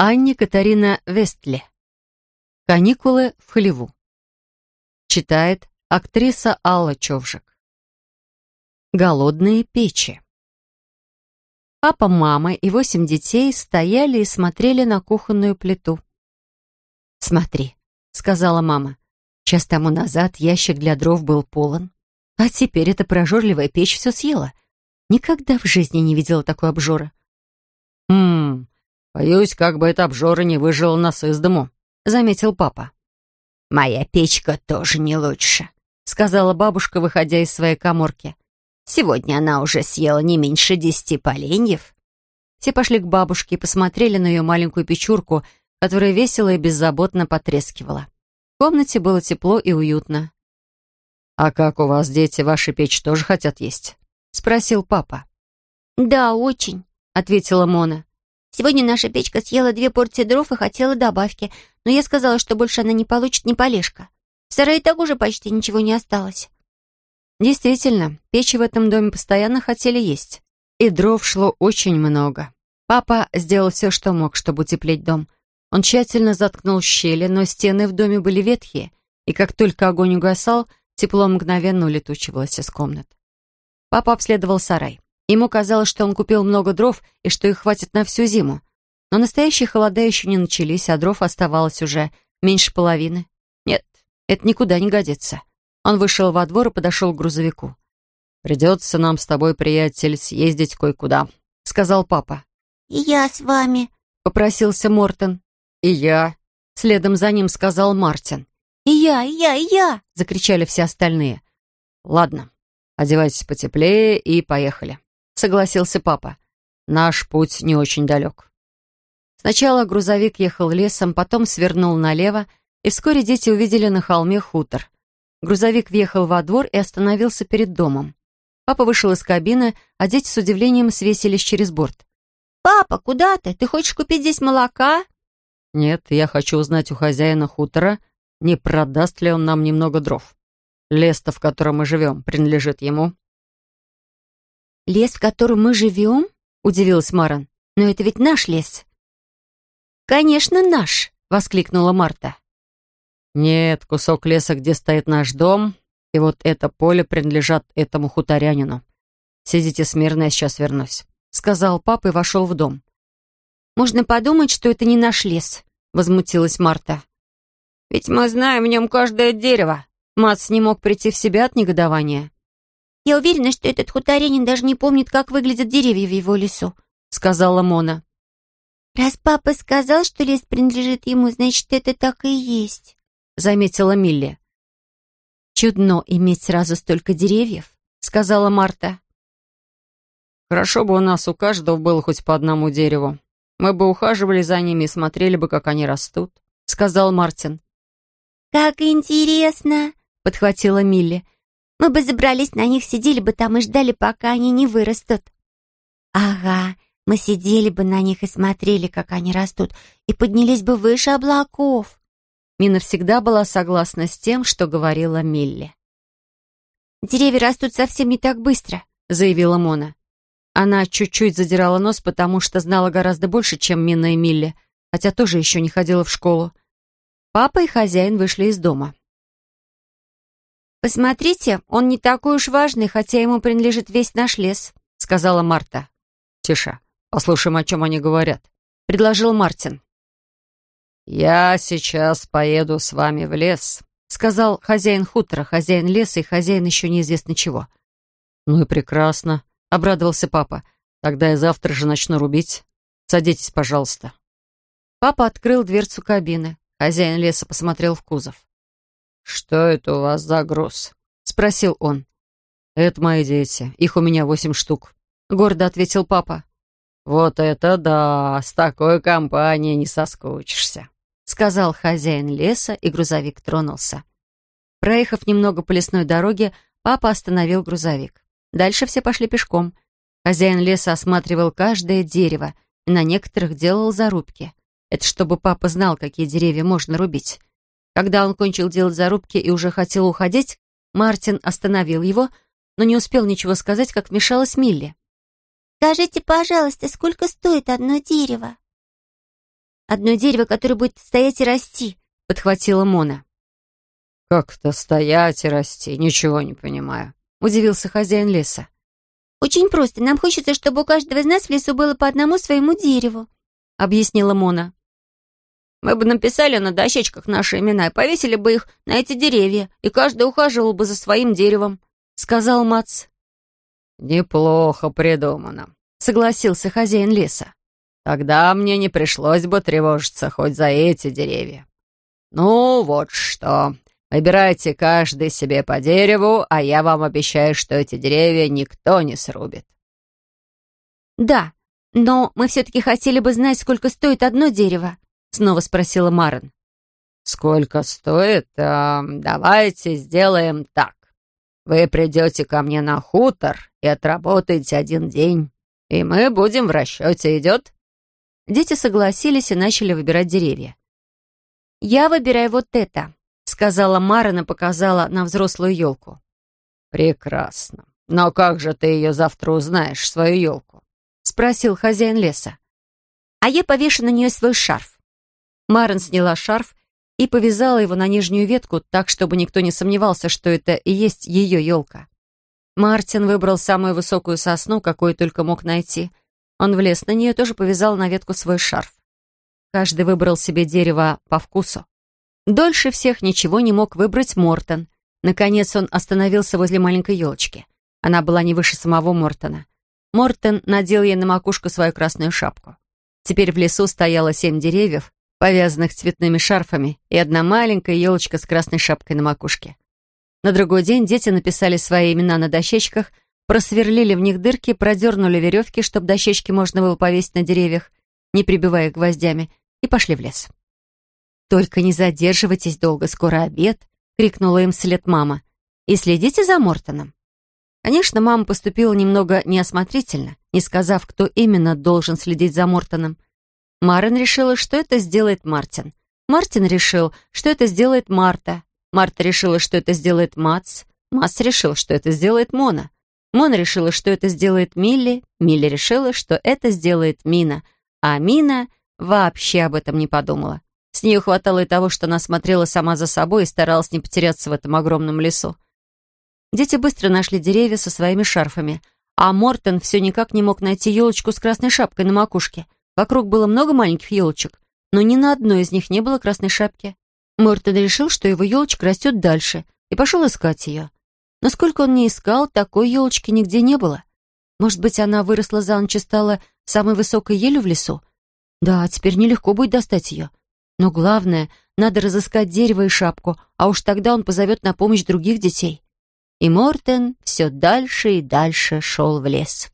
Анне Катарина Вестле. «Каникулы в хлеву». Читает актриса Алла Човжик. Голодные печи. Папа, мама и восемь детей стояли и смотрели на кухонную плиту. «Смотри», — сказала мама, — «час тому назад ящик для дров был полон, а теперь эта прожорливая печь все съела. Никогда в жизни не видела такой обжора». «Хм, боюсь, как бы эта обжора не выжила нас из дому», — заметил папа. «Моя печка тоже не лучше», — сказала бабушка, выходя из своей коморки. Сегодня она уже съела не меньше десяти поленьев. Все пошли к бабушке и посмотрели на ее маленькую печурку, которая весело и беззаботно потрескивала. В комнате было тепло и уютно. «А как у вас дети ваши печь тоже хотят есть?» — спросил папа. «Да, очень», — ответила Мона. «Сегодня наша печка съела две порции дров и хотела добавки, но я сказала, что больше она не получит ни полежка. В сарае так уже почти ничего не осталось». Действительно, печи в этом доме постоянно хотели есть. И дров шло очень много. Папа сделал все, что мог, чтобы утеплить дом. Он тщательно заткнул щели, но стены в доме были ветхие, и как только огонь угасал, тепло мгновенно улетучивалось из комнат. Папа обследовал сарай. Ему казалось, что он купил много дров и что их хватит на всю зиму. Но настоящие холода еще не начались, а дров оставалось уже меньше половины. Нет, это никуда не годится. Он вышел во двор и подошел к грузовику. «Придется нам с тобой, приятель, съездить кое-куда», — сказал папа. «И я с вами», — попросился Мортон. «И я», — следом за ним сказал Мартин. «И я, и я, и я!» — закричали все остальные. «Ладно, одевайтесь потеплее и поехали», — согласился папа. «Наш путь не очень далек». Сначала грузовик ехал лесом, потом свернул налево, и вскоре дети увидели на холме хутор. Грузовик въехал во двор и остановился перед домом. Папа вышел из кабины, а дети с удивлением свесились через борт. «Папа, куда ты? Ты хочешь купить здесь молока?» «Нет, я хочу узнать у хозяина хутора, не продаст ли он нам немного дров. Лес-то, в котором мы живем, принадлежит ему». «Лес, в котором мы живем?» — удивилась Маран. «Но это ведь наш лес». «Конечно, наш!» — воскликнула Марта. «Нет, кусок леса, где стоит наш дом, и вот это поле принадлежат этому хуторянину. Сидите смирно, я сейчас вернусь», — сказал папа и вошел в дом. «Можно подумать, что это не наш лес», — возмутилась Марта. «Ведь мы знаем в нем каждое дерево». Мац не мог прийти в себя от негодования. «Я уверена, что этот хуторянин даже не помнит, как выглядят деревья в его лесу», — сказала Мона. «Раз папа сказал, что лес принадлежит ему, значит, это так и есть» заметила Милли. «Чудно иметь сразу столько деревьев», — сказала Марта. «Хорошо бы у нас у каждого было хоть по одному дереву. Мы бы ухаживали за ними и смотрели бы, как они растут», — сказал Мартин. «Как интересно!» — подхватила Милли. «Мы бы забрались на них, сидели бы там и ждали, пока они не вырастут». «Ага, мы сидели бы на них и смотрели, как они растут, и поднялись бы выше облаков», Мина всегда была согласна с тем, что говорила Милли. «Деревья растут совсем не так быстро», — заявила Мона. Она чуть-чуть задирала нос, потому что знала гораздо больше, чем Мина и Милли, хотя тоже еще не ходила в школу. Папа и хозяин вышли из дома. «Посмотрите, он не такой уж важный, хотя ему принадлежит весь наш лес», — сказала Марта. «Тише, послушаем, о чем они говорят», — предложил Мартин. «Я сейчас поеду с вами в лес», — сказал хозяин хутора, хозяин леса и хозяин еще неизвестно чего. «Ну и прекрасно», — обрадовался папа. «Тогда я завтра же начну рубить. Садитесь, пожалуйста». Папа открыл дверцу кабины. Хозяин леса посмотрел в кузов. «Что это у вас за груз?» — спросил он. «Это мои дети. Их у меня восемь штук», — гордо ответил папа. «Вот это да! С такой компанией не соскучишься!» сказал хозяин леса, и грузовик тронулся. Проехав немного по лесной дороге, папа остановил грузовик. Дальше все пошли пешком. Хозяин леса осматривал каждое дерево и на некоторых делал зарубки. Это чтобы папа знал, какие деревья можно рубить. Когда он кончил делать зарубки и уже хотел уходить, Мартин остановил его, но не успел ничего сказать, как вмешалась Милли. «Скажите, пожалуйста, сколько стоит одно дерево?» одно дерево, которое будет стоять и расти», — подхватила Мона. «Как-то стоять и расти, ничего не понимаю», — удивился хозяин леса. «Очень просто. Нам хочется, чтобы у каждого из нас в лесу было по одному своему дереву», — объяснила Мона. «Мы бы написали на дощечках наши имена и повесили бы их на эти деревья, и каждый ухаживал бы за своим деревом», — сказал Мац. «Неплохо придумано», — согласился хозяин леса. «Тогда мне не пришлось бы тревожиться хоть за эти деревья. Ну, вот что. Выбирайте каждый себе по дереву, а я вам обещаю, что эти деревья никто не срубит». «Да, но мы все-таки хотели бы знать, сколько стоит одно дерево», — снова спросила Марен. «Сколько стоит? А, давайте сделаем так. Вы придете ко мне на хутор и отработаете один день, и мы будем в расчете. Идет?» Дети согласились и начали выбирать деревья. «Я выбираю вот это», сказала Марина, показала на взрослую елку. «Прекрасно. Но как же ты ее завтра узнаешь, свою елку?» спросил хозяин леса. «А я повешу на нее свой шарф». Марин сняла шарф и повязала его на нижнюю ветку так, чтобы никто не сомневался, что это и есть ее елка. Мартин выбрал самую высокую сосну, какую только мог найти. Он влез на нее, тоже повязал на ветку свой шарф. Каждый выбрал себе дерево по вкусу. Дольше всех ничего не мог выбрать Мортон. Наконец он остановился возле маленькой елочки. Она была не выше самого Мортона. Мортон надел ей на макушку свою красную шапку. Теперь в лесу стояло семь деревьев, повязанных цветными шарфами, и одна маленькая елочка с красной шапкой на макушке. На другой день дети написали свои имена на дощечках, просверлили в них дырки, продернули веревки, чтобы дощечки можно было повесить на деревьях, не прибивая гвоздями, и пошли в лес. «Только не задерживайтесь долго, скоро обед», — крикнула им вслед мама. «И следите за Мортоном». Конечно, мама поступила немного неосмотрительно, не сказав, кто именно должен следить за Мортоном. Марин решила, что это сделает Мартин. Мартин решил, что это сделает Марта. Марта решила, что это сделает Мац. Мац решил, что это сделает Мона. Мона решила, что это сделает Милли. Милли решила, что это сделает Мина. А Мина вообще об этом не подумала. С нее хватало и того, что она смотрела сама за собой и старалась не потеряться в этом огромном лесу. Дети быстро нашли деревья со своими шарфами, а Мортен все никак не мог найти елочку с красной шапкой на макушке. Вокруг было много маленьких елочек, но ни на одной из них не было красной шапки. Мортен решил, что его елочка растет дальше, и пошел искать ее. Но сколько он не искал, такой елочки нигде не было. Может быть, она выросла за ночь и стала самой высокой елью в лесу? Да, теперь нелегко будет достать ее. Но главное, надо разыскать дерево и шапку, а уж тогда он позовет на помощь других детей. И Мортен все дальше и дальше шел в лес.